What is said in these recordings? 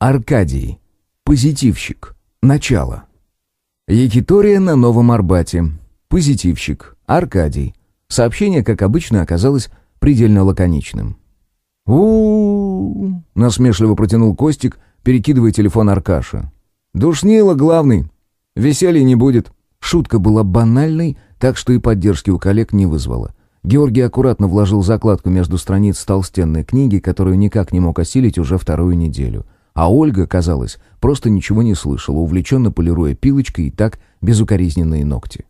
Аркадий. Позитивщик. Начало. Якитория на Новом Арбате. Позитивщик. Аркадий. Сообщение, как обычно, оказалось предельно лаконичным. у насмешливо протянул Костик, перекидывая телефон Аркаша. «Душнило, главный. Веселья не будет». Шутка была банальной, так что и поддержки у коллег не вызвала. Георгий аккуратно вложил закладку между страниц толстенной книги, которую никак не мог осилить уже вторую неделю — а Ольга, казалось, просто ничего не слышала, увлеченно полируя пилочкой и так безукоризненные ногти.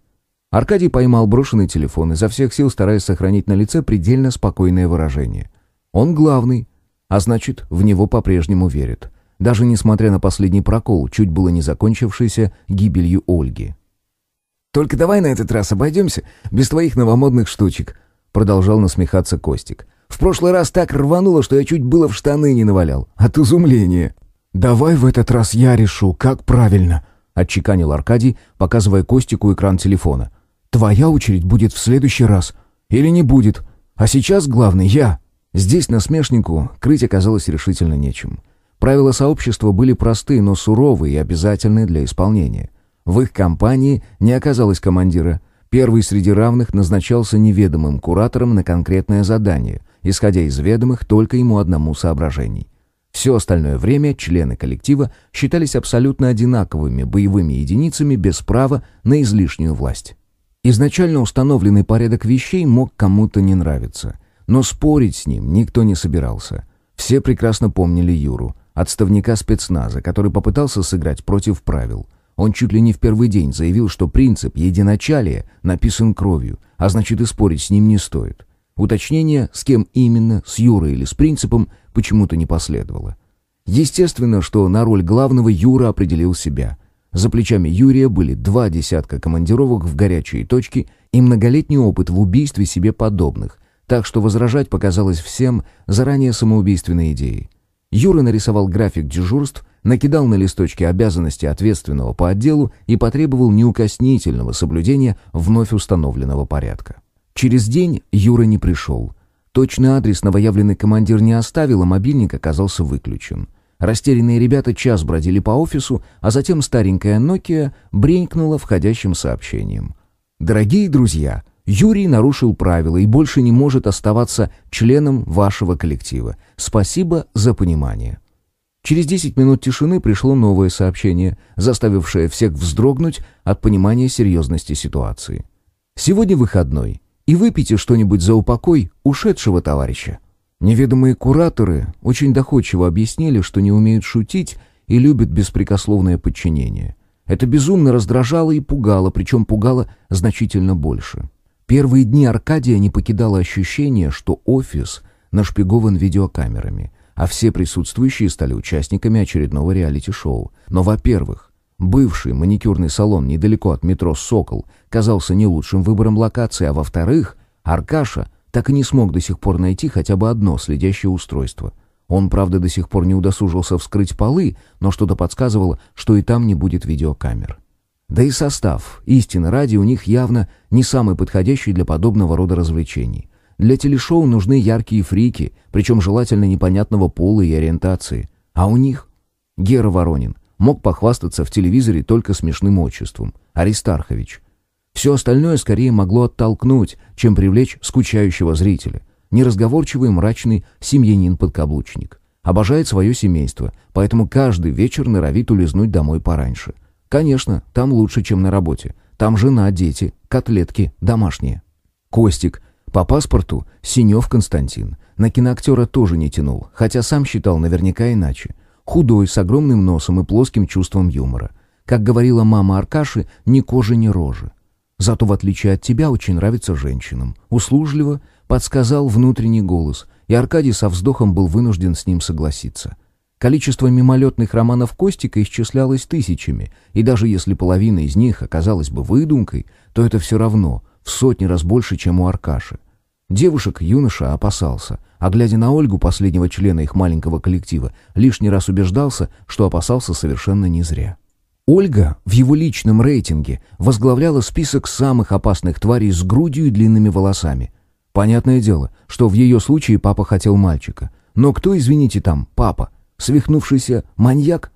Аркадий поймал брошенный телефон, изо всех сил стараясь сохранить на лице предельно спокойное выражение. Он главный, а значит, в него по-прежнему верят. Даже несмотря на последний прокол, чуть было не закончившийся гибелью Ольги. «Только давай на этот раз обойдемся без твоих новомодных штучек», продолжал насмехаться Костик. В прошлый раз так рвануло, что я чуть было в штаны не навалял. От изумления. «Давай в этот раз я решу, как правильно», — отчеканил Аркадий, показывая Костику экран телефона. «Твоя очередь будет в следующий раз. Или не будет. А сейчас главный я». Здесь насмешнику крыть оказалось решительно нечем. Правила сообщества были простые, но суровые и обязательные для исполнения. В их компании не оказалось командира. Первый среди равных назначался неведомым куратором на конкретное задание, исходя из ведомых только ему одному соображений. Все остальное время члены коллектива считались абсолютно одинаковыми боевыми единицами без права на излишнюю власть. Изначально установленный порядок вещей мог кому-то не нравиться, но спорить с ним никто не собирался. Все прекрасно помнили Юру, отставника спецназа, который попытался сыграть против правил. Он чуть ли не в первый день заявил, что принцип единачалия написан кровью, а значит и спорить с ним не стоит. Уточнение, с кем именно, с Юрой или с принципом, почему-то не последовало. Естественно, что на роль главного Юра определил себя. За плечами Юрия были два десятка командировок в горячие точки и многолетний опыт в убийстве себе подобных, так что возражать показалось всем заранее самоубийственной идеей. Юра нарисовал график дежурств, накидал на листочки обязанности ответственного по отделу и потребовал неукоснительного соблюдения вновь установленного порядка. Через день Юра не пришел. Точный адрес новоявленный командир не оставил, а мобильник оказался выключен. Растерянные ребята час бродили по офису, а затем старенькая Nokia бренькнула входящим сообщением. «Дорогие друзья, Юрий нарушил правила и больше не может оставаться членом вашего коллектива. Спасибо за понимание». Через 10 минут тишины пришло новое сообщение, заставившее всех вздрогнуть от понимания серьезности ситуации. «Сегодня выходной и выпейте что-нибудь за упокой ушедшего товарища». Неведомые кураторы очень доходчиво объяснили, что не умеют шутить и любят беспрекословное подчинение. Это безумно раздражало и пугало, причем пугало значительно больше. Первые дни Аркадия не покидало ощущение, что офис нашпигован видеокамерами, а все присутствующие стали участниками очередного реалити-шоу. Но, во-первых, Бывший маникюрный салон недалеко от метро «Сокол» казался не лучшим выбором локации, а во-вторых, Аркаша так и не смог до сих пор найти хотя бы одно следящее устройство. Он, правда, до сих пор не удосужился вскрыть полы, но что-то подсказывало, что и там не будет видеокамер. Да и состав, истинно ради, у них явно не самый подходящий для подобного рода развлечений. Для телешоу нужны яркие фрики, причем желательно непонятного пола и ориентации. А у них Гера Воронин — мог похвастаться в телевизоре только смешным отчеством – Аристархович. Все остальное скорее могло оттолкнуть, чем привлечь скучающего зрителя. Неразговорчивый мрачный семьянин-подкаблучник. Обожает свое семейство, поэтому каждый вечер норовит улизнуть домой пораньше. Конечно, там лучше, чем на работе. Там жена, дети, котлетки, домашние. Костик. По паспорту Синев Константин. На киноактера тоже не тянул, хотя сам считал наверняка иначе. Худой, с огромным носом и плоским чувством юмора. Как говорила мама Аркаши, ни кожи, ни рожи. Зато, в отличие от тебя, очень нравится женщинам. Услужливо подсказал внутренний голос, и Аркадий со вздохом был вынужден с ним согласиться. Количество мимолетных романов Костика исчислялось тысячами, и даже если половина из них оказалась бы выдумкой, то это все равно в сотни раз больше, чем у Аркаши. Девушек юноша опасался, а глядя на Ольгу, последнего члена их маленького коллектива, лишний раз убеждался, что опасался совершенно не зря. Ольга в его личном рейтинге возглавляла список самых опасных тварей с грудью и длинными волосами. Понятное дело, что в ее случае папа хотел мальчика. Но кто, извините, там папа? Свихнувшийся маньяк?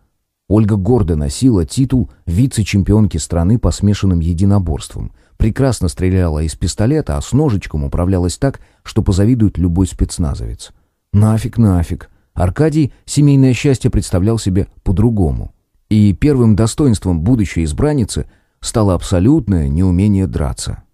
Ольга гордо носила титул вице-чемпионки страны по смешанным единоборствам. Прекрасно стреляла из пистолета, а с ножичком управлялась так, что позавидует любой спецназовец. Нафиг, нафиг. Аркадий семейное счастье представлял себе по-другому. И первым достоинством будущей избранницы стало абсолютное неумение драться.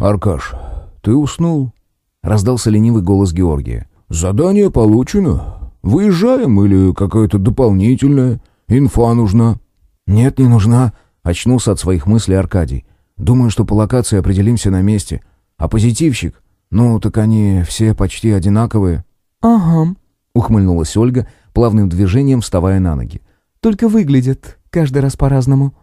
«Аркаш, ты уснул?» — раздался ленивый голос Георгия. «Задание получено. Выезжаем или какое-то дополнительное? Инфа нужна?» «Нет, не нужна», — очнулся от своих мыслей Аркадий. «Думаю, что по локации определимся на месте. А позитивщик? Ну, так они все почти одинаковые». «Ага», — ухмыльнулась Ольга, плавным движением вставая на ноги. «Только выглядят каждый раз по-разному».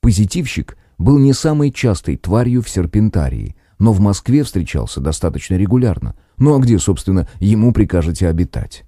Позитивщик был не самой частой тварью в серпентарии, но в Москве встречался достаточно регулярно. Ну а где, собственно, ему прикажете обитать?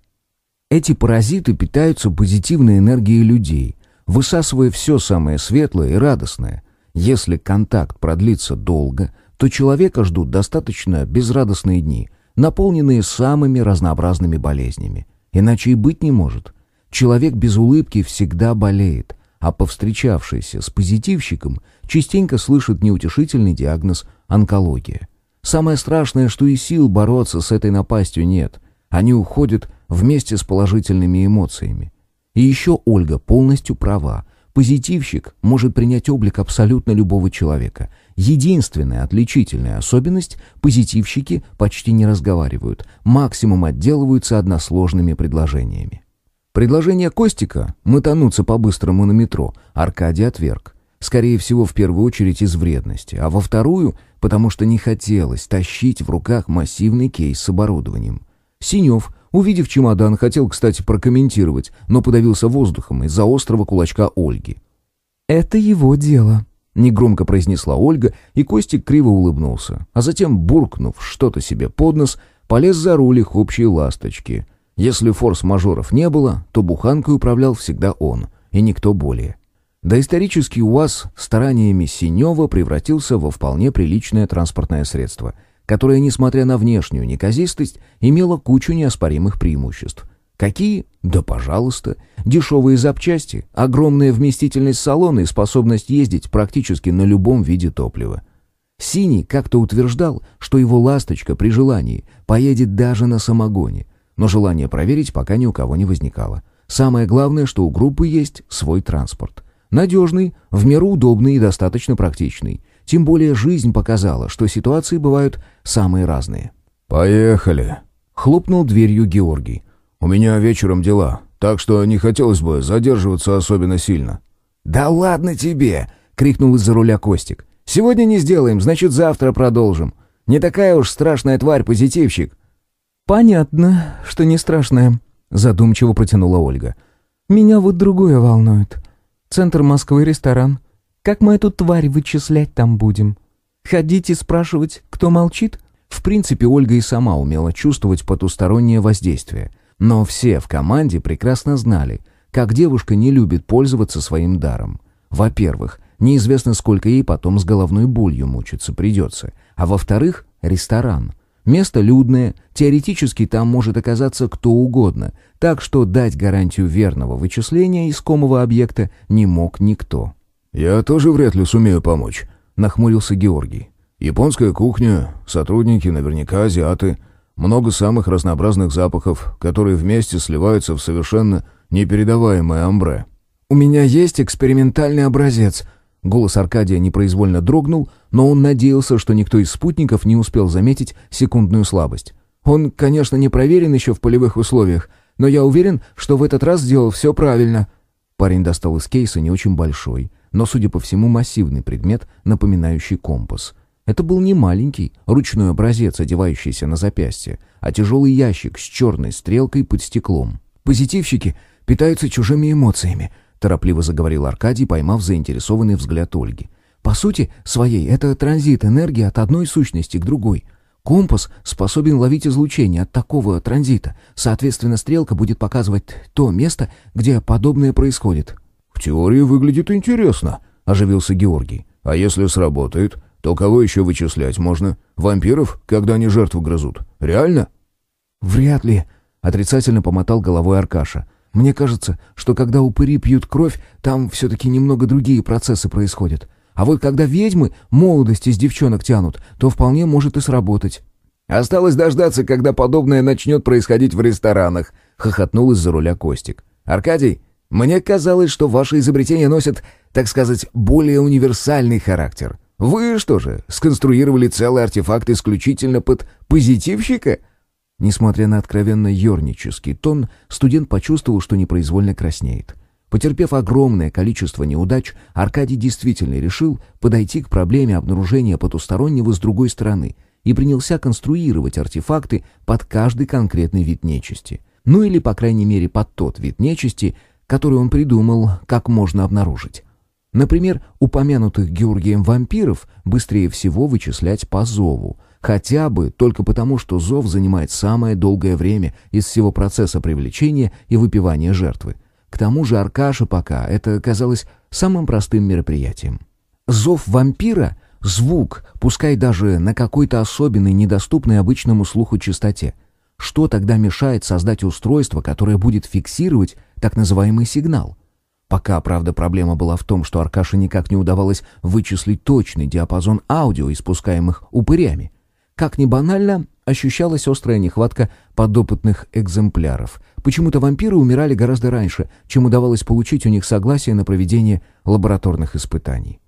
Эти паразиты питаются позитивной энергией людей, высасывая все самое светлое и радостное. Если контакт продлится долго, то человека ждут достаточно безрадостные дни, наполненные самыми разнообразными болезнями. Иначе и быть не может. Человек без улыбки всегда болеет, а повстречавшийся с позитивщиком частенько слышит неутешительный диагноз онкология. Самое страшное, что и сил бороться с этой напастью нет. Они уходят вместе с положительными эмоциями. И еще Ольга полностью права. Позитивщик может принять облик абсолютно любого человека. Единственная отличительная особенность – позитивщики почти не разговаривают, максимум отделываются односложными предложениями. Предложение Костика мотануться по-быстрому на метро Аркадий отверг. Скорее всего, в первую очередь из вредности, а во вторую – потому что не хотелось тащить в руках массивный кейс с оборудованием. Синев, увидев чемодан, хотел, кстати, прокомментировать, но подавился воздухом из-за острого кулачка Ольги. «Это его дело», — негромко произнесла Ольга, и Костик криво улыбнулся, а затем, буркнув что-то себе под нос, полез за руль их общей ласточки. Если форс-мажоров не было, то буханкой управлял всегда он, и никто более. Доисторический УАЗ стараниями Синева превратился во вполне приличное транспортное средство, которое, несмотря на внешнюю неказистость, имело кучу неоспоримых преимуществ. Какие? Да пожалуйста. Дешевые запчасти, огромная вместительность салона и способность ездить практически на любом виде топлива. Синий как-то утверждал, что его «Ласточка» при желании поедет даже на самогоне, но желание проверить пока ни у кого не возникало. Самое главное, что у группы есть свой транспорт — Надежный, в меру удобный и достаточно практичный. Тем более жизнь показала, что ситуации бывают самые разные. «Поехали!» — хлопнул дверью Георгий. «У меня вечером дела, так что не хотелось бы задерживаться особенно сильно». «Да ладно тебе!» — крикнул из-за руля Костик. «Сегодня не сделаем, значит, завтра продолжим. Не такая уж страшная тварь, позитивщик». «Понятно, что не страшная», — задумчиво протянула Ольга. «Меня вот другое волнует. Центр Москвы, ресторан. Как мы эту тварь вычислять там будем? Ходить и спрашивать, кто молчит? В принципе, Ольга и сама умела чувствовать потустороннее воздействие. Но все в команде прекрасно знали, как девушка не любит пользоваться своим даром. Во-первых, неизвестно, сколько ей потом с головной болью мучиться придется. А во-вторых, ресторан. Место людное, теоретически там может оказаться кто угодно, так что дать гарантию верного вычисления искомого объекта не мог никто. «Я тоже вряд ли сумею помочь», — нахмурился Георгий. «Японская кухня, сотрудники наверняка азиаты, много самых разнообразных запахов, которые вместе сливаются в совершенно непередаваемое амбре». «У меня есть экспериментальный образец», Голос Аркадия непроизвольно дрогнул, но он надеялся, что никто из спутников не успел заметить секундную слабость. Он, конечно, не проверен еще в полевых условиях, но я уверен, что в этот раз сделал все правильно». Парень достал из кейса не очень большой, но, судя по всему, массивный предмет, напоминающий компас. Это был не маленький, ручной образец, одевающийся на запястье, а тяжелый ящик с черной стрелкой под стеклом. «Позитивщики питаются чужими эмоциями», — торопливо заговорил Аркадий, поймав заинтересованный взгляд Ольги. «По сути своей, это транзит энергии от одной сущности к другой». Компас способен ловить излучение от такого транзита. Соответственно, стрелка будет показывать то место, где подобное происходит. «В теории выглядит интересно», — оживился Георгий. «А если сработает, то кого еще вычислять можно? Вампиров, когда они жертву грызут? Реально?» «Вряд ли», — отрицательно помотал головой Аркаша. Мне кажется, что когда упыри пьют кровь, там все-таки немного другие процессы происходят. А вот когда ведьмы молодость из девчонок тянут, то вполне может и сработать». «Осталось дождаться, когда подобное начнет происходить в ресторанах», — хохотнул из-за руля Костик. «Аркадий, мне казалось, что ваши изобретения носят, так сказать, более универсальный характер. Вы что же, сконструировали целый артефакт исключительно под позитивщика?» Несмотря на откровенно ернический тон, студент почувствовал, что непроизвольно краснеет. Потерпев огромное количество неудач, Аркадий действительно решил подойти к проблеме обнаружения потустороннего с другой стороны и принялся конструировать артефакты под каждый конкретный вид нечисти. Ну или, по крайней мере, под тот вид нечисти, который он придумал, как можно обнаружить. Например, упомянутых Георгием вампиров быстрее всего вычислять по зову — Хотя бы только потому, что зов занимает самое долгое время из всего процесса привлечения и выпивания жертвы. К тому же Аркаша пока это казалось самым простым мероприятием. Зов вампира — звук, пускай даже на какой-то особенной, недоступной обычному слуху частоте. Что тогда мешает создать устройство, которое будет фиксировать так называемый сигнал? Пока, правда, проблема была в том, что Аркаше никак не удавалось вычислить точный диапазон аудио, испускаемых упырями. Как ни банально, ощущалась острая нехватка подопытных экземпляров. Почему-то вампиры умирали гораздо раньше, чем удавалось получить у них согласие на проведение лабораторных испытаний.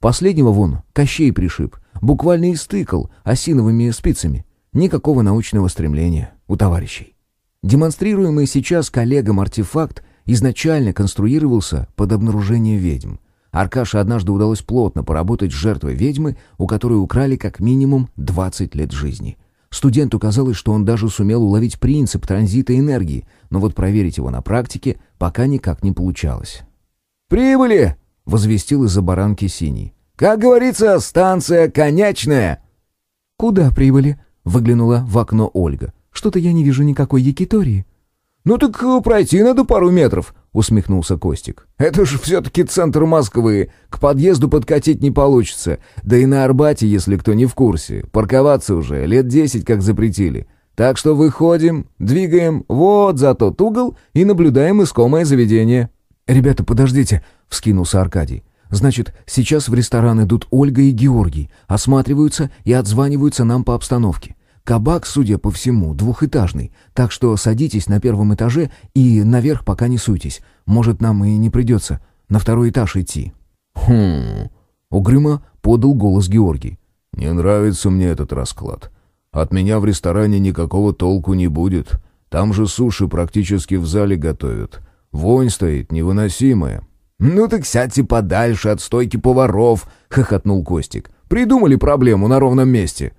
Последнего вон Кощей пришиб, буквально истыкал осиновыми спицами. Никакого научного стремления у товарищей. Демонстрируемый сейчас коллегам артефакт изначально конструировался под обнаружение ведьм. Аркаше однажды удалось плотно поработать с жертвой ведьмы, у которой украли как минимум 20 лет жизни. Студенту казалось, что он даже сумел уловить принцип транзита энергии, но вот проверить его на практике пока никак не получалось. «Прибыли!» — возвестил из-за баранки синий. «Как говорится, станция конечная!» «Куда прибыли?» — выглянула в окно Ольга. «Что-то я не вижу никакой якитории». «Ну так э, пройти надо пару метров», — усмехнулся Костик. «Это же все-таки центр Москвы. К подъезду подкатить не получится. Да и на Арбате, если кто не в курсе. Парковаться уже лет десять как запретили. Так что выходим, двигаем вот за тот угол и наблюдаем искомое заведение». «Ребята, подождите», — вскинулся Аркадий. «Значит, сейчас в ресторан идут Ольга и Георгий, осматриваются и отзваниваются нам по обстановке. Кабак, судя по всему, двухэтажный, так что садитесь на первом этаже и наверх пока не суйтесь. Может, нам и не придется на второй этаж идти». «Хм...» — угрюмо подал голос Георгий. «Не нравится мне этот расклад. От меня в ресторане никакого толку не будет. Там же суши практически в зале готовят. Вонь стоит невыносимая». «Ну так сядьте подальше от стойки поваров», — хохотнул Костик. «Придумали проблему на ровном месте».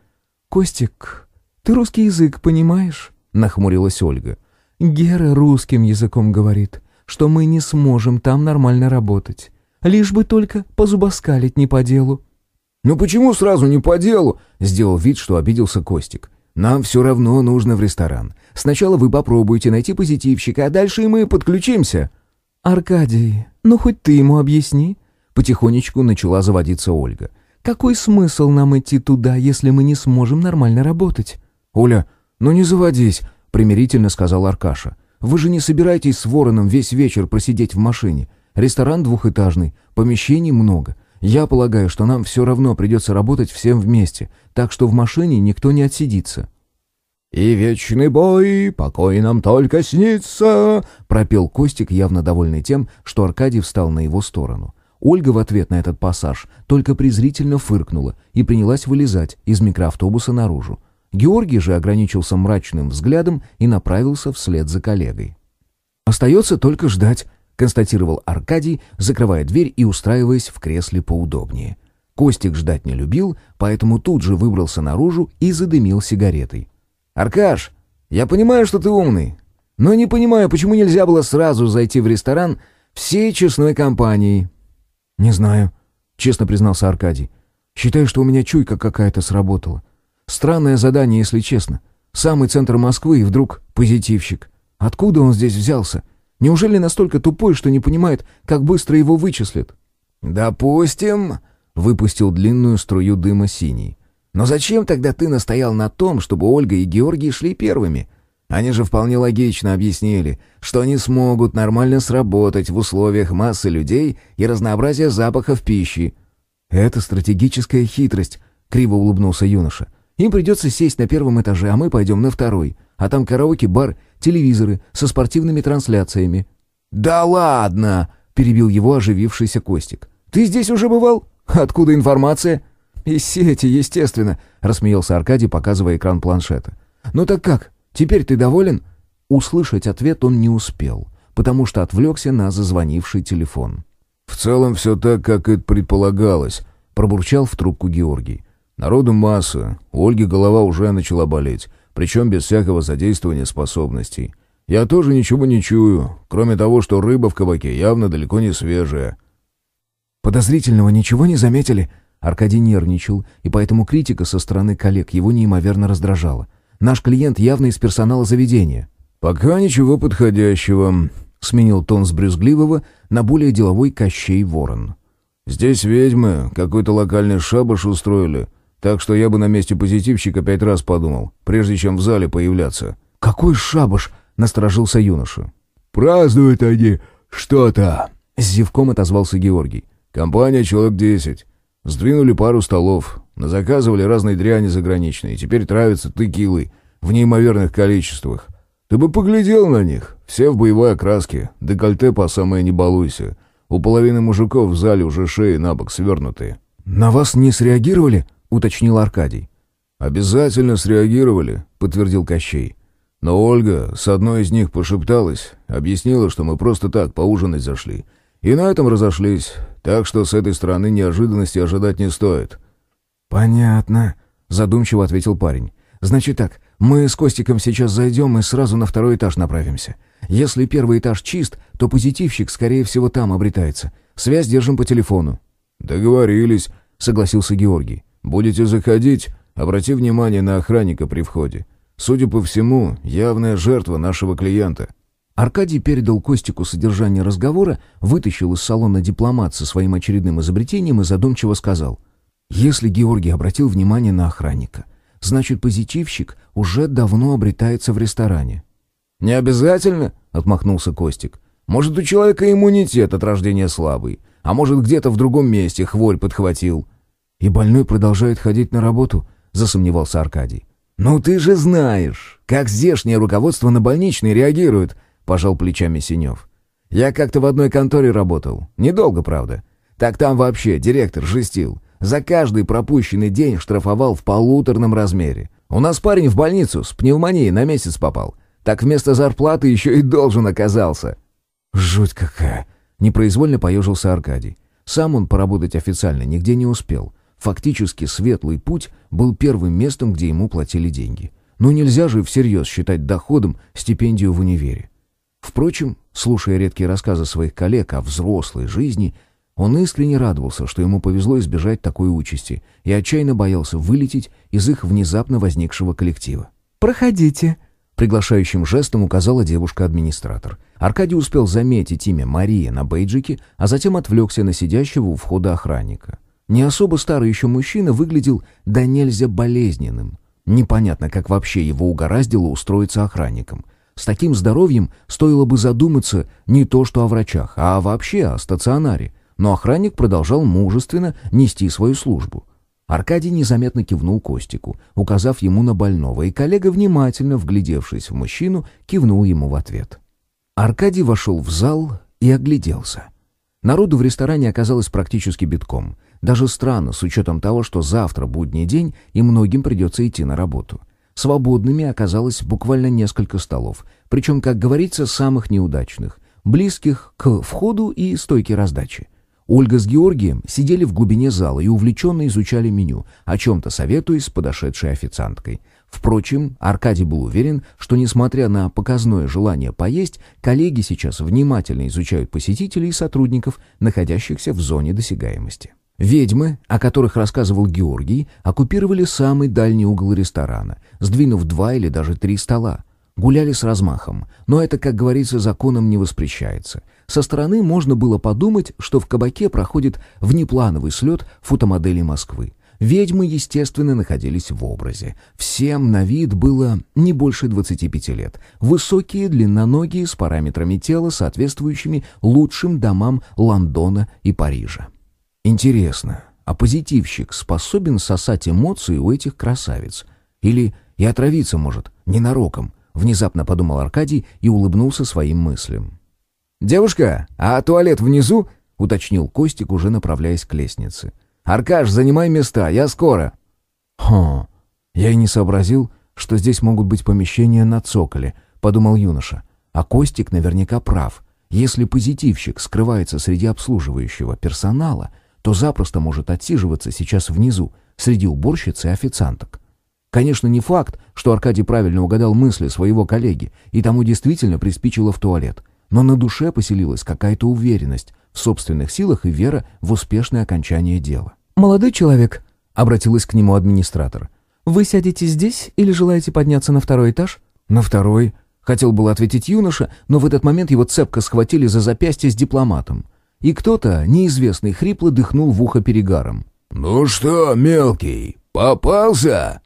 «Костик, «Ты русский язык понимаешь?» — нахмурилась Ольга. «Гера русским языком говорит, что мы не сможем там нормально работать. Лишь бы только позубоскалить не по делу». «Ну почему сразу не по делу?» — сделал вид, что обиделся Костик. «Нам все равно нужно в ресторан. Сначала вы попробуйте найти позитивщика, а дальше и мы подключимся». «Аркадий, ну хоть ты ему объясни». Потихонечку начала заводиться Ольга. «Какой смысл нам идти туда, если мы не сможем нормально работать?» «Оля, ну не заводись», — примирительно сказал Аркаша. «Вы же не собираетесь с Вороном весь вечер просидеть в машине. Ресторан двухэтажный, помещений много. Я полагаю, что нам все равно придется работать всем вместе, так что в машине никто не отсидится». «И вечный бой, покой нам только снится», — пропел Костик, явно довольный тем, что Аркадий встал на его сторону. Ольга в ответ на этот пассаж только презрительно фыркнула и принялась вылезать из микроавтобуса наружу. Георгий же ограничился мрачным взглядом и направился вслед за коллегой. «Остается только ждать», — констатировал Аркадий, закрывая дверь и устраиваясь в кресле поудобнее. Костик ждать не любил, поэтому тут же выбрался наружу и задымил сигаретой. «Аркаш, я понимаю, что ты умный, но не понимаю, почему нельзя было сразу зайти в ресторан всей честной компанией». «Не знаю», — честно признался Аркадий. «Считаю, что у меня чуйка какая-то сработала. Странное задание, если честно. Самый центр Москвы и вдруг позитивщик. Откуда он здесь взялся? Неужели настолько тупой, что не понимает, как быстро его вычислят? «Допустим», — выпустил длинную струю дыма синий. «Но зачем тогда ты настоял на том, чтобы Ольга и Георгий шли первыми? Они же вполне логично объяснили, что они смогут нормально сработать в условиях массы людей и разнообразия запахов пищи. «Это стратегическая хитрость», — криво улыбнулся юноша. «Им придется сесть на первом этаже, а мы пойдем на второй. А там караоке, бар, телевизоры со спортивными трансляциями». «Да ладно!» — перебил его оживившийся Костик. «Ты здесь уже бывал? Откуда информация?» «Из сети, естественно», — рассмеялся Аркадий, показывая экран планшета. «Ну так как? Теперь ты доволен?» Услышать ответ он не успел, потому что отвлекся на зазвонивший телефон. «В целом все так, как и предполагалось», — пробурчал в трубку Георгий. «Народу масса, у Ольги голова уже начала болеть, причем без всякого задействования способностей. Я тоже ничего не чую, кроме того, что рыба в кабаке явно далеко не свежая». «Подозрительного ничего не заметили?» Аркадий нервничал, и поэтому критика со стороны коллег его неимоверно раздражала. «Наш клиент явно из персонала заведения». «Пока ничего подходящего», — сменил тон с брюзгливого на более деловой Кощей Ворон. «Здесь ведьмы какой-то локальный шабаш устроили, так что я бы на месте позитивщика пять раз подумал, прежде чем в зале появляться». «Какой шабаш?» — насторожился юноша. «Празднуют они что-то», — с зевком отозвался Георгий. «Компания человек десять. Сдвинули пару столов, назаказывали разные дряни заграничные, теперь травятся текилой в неимоверных количествах. Ты бы поглядел на них, все в боевой окраске, декольте по самое не балуйся. У половины мужиков в зале уже шеи на бок свернутые». «На вас не среагировали?» — уточнил Аркадий. «Обязательно среагировали», — подтвердил Кощей. Но Ольга с одной из них пошепталась, объяснила, что мы просто так поужинать зашли. И на этом разошлись, так что с этой стороны неожиданности ожидать не стоит». «Понятно», — задумчиво ответил парень. «Значит так, мы с Костиком сейчас зайдем и сразу на второй этаж направимся. Если первый этаж чист, то позитивщик, скорее всего, там обретается. Связь держим по телефону». «Договорились», — согласился Георгий. «Будете заходить, обрати внимание на охранника при входе. Судя по всему, явная жертва нашего клиента». Аркадий передал Костику содержание разговора, вытащил из салона дипломат со своим очередным изобретением и задумчиво сказал. «Если Георгий обратил внимание на охранника, значит, позитивщик уже давно обретается в ресторане». «Не обязательно», — отмахнулся Костик. «Может, у человека иммунитет от рождения слабый, а может, где-то в другом месте хворь подхватил». «И больной продолжает ходить на работу?» — засомневался Аркадий. «Ну ты же знаешь, как здешнее руководство на больничный реагирует», — пожал плечами Синев. «Я как-то в одной конторе работал. Недолго, правда. Так там вообще директор жестил. За каждый пропущенный день штрафовал в полуторном размере. У нас парень в больницу с пневмонией на месяц попал. Так вместо зарплаты еще и должен оказался». «Жуть какая!» — непроизвольно поежился Аркадий. Сам он поработать официально нигде не успел. Фактически светлый путь был первым местом, где ему платили деньги. Но нельзя же всерьез считать доходом стипендию в универе. Впрочем, слушая редкие рассказы своих коллег о взрослой жизни, он искренне радовался, что ему повезло избежать такой участи, и отчаянно боялся вылететь из их внезапно возникшего коллектива. «Проходите», — приглашающим жестом указала девушка-администратор. Аркадий успел заметить имя Мария на бейджике, а затем отвлекся на сидящего у входа охранника. Не особо старый еще мужчина выглядел да нельзя болезненным. Непонятно, как вообще его угораздило устроиться охранником — с таким здоровьем стоило бы задуматься не то что о врачах, а вообще о стационаре. Но охранник продолжал мужественно нести свою службу. Аркадий незаметно кивнул Костику, указав ему на больного, и коллега, внимательно вглядевшись в мужчину, кивнул ему в ответ. Аркадий вошел в зал и огляделся. Народу в ресторане оказалось практически битком. Даже странно, с учетом того, что завтра будний день, и многим придется идти на работу. Свободными оказалось буквально несколько столов, причем, как говорится, самых неудачных, близких к входу и стойке раздачи. Ольга с Георгием сидели в глубине зала и увлеченно изучали меню, о чем-то советуясь с подошедшей официанткой. Впрочем, Аркадий был уверен, что, несмотря на показное желание поесть, коллеги сейчас внимательно изучают посетителей и сотрудников, находящихся в зоне досягаемости. Ведьмы, о которых рассказывал Георгий, оккупировали самый дальний угол ресторана, сдвинув два или даже три стола. Гуляли с размахом, но это, как говорится, законом не воспрещается. Со стороны можно было подумать, что в кабаке проходит внеплановый слет фотомодели Москвы. Ведьмы, естественно, находились в образе. Всем на вид было не больше 25 лет. Высокие, длинноногие, с параметрами тела, соответствующими лучшим домам Лондона и Парижа. Интересно, а позитивщик способен сосать эмоции у этих красавиц? Или и отравиться может, ненароком? Внезапно подумал Аркадий и улыбнулся своим мыслям. «Девушка, а туалет внизу?» — уточнил Костик, уже направляясь к лестнице. «Аркаш, занимай места, я скоро». «Хм, я и не сообразил, что здесь могут быть помещения на цоколе», — подумал юноша. «А Костик наверняка прав. Если позитивщик скрывается среди обслуживающего персонала, то запросто может отсиживаться сейчас внизу, среди уборщиц и официанток. Конечно, не факт, что Аркадий правильно угадал мысли своего коллеги, и тому действительно приспичило в туалет. Но на душе поселилась какая-то уверенность в собственных силах и вера в успешное окончание дела. «Молодой человек», — обратилась к нему администратор, — «вы сядете здесь или желаете подняться на второй этаж?» «На второй», — хотел был ответить юноша, но в этот момент его цепко схватили за запястье с дипломатом. И кто-то, неизвестный, хрипло дыхнул в ухо перегаром. «Ну что, мелкий, попался?»